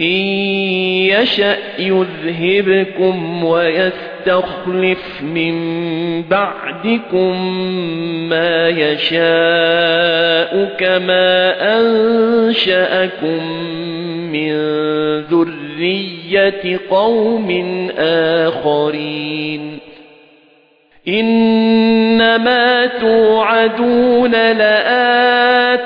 إِن يَشَأْ يُذْهِبْكُمْ وَيَسْتَخْلِفْ مِن بَعْدِكُم مَّا يَشَاءُ كَمَا أَنشَأَكُم مِّن ذُرِّيَّةِ قَوْمٍ آخَرِينَ إِنَّمَا تُوعَدُونَ لَآتٍ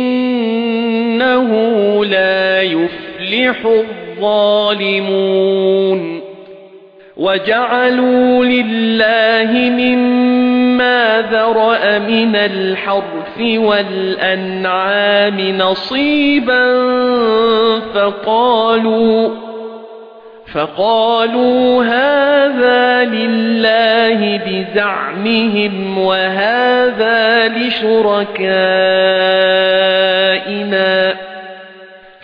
يُفْلِحُ الظَّالِمُونَ وَجَعَلُوا لِلَّهِ مِمَّا ذَرَأَ مِنَ الْحَرْثِ وَالْأَنْعَامِ نَصِيبًا فَقَالُوا فَقَالُوا هَذَا لِلَّهِ بِزَعْمِهِمْ وَهَذَا لِشُرَكَائِنَا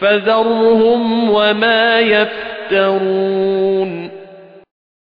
فَذَرْهُمْ وَمَا يَفْتَرُونَ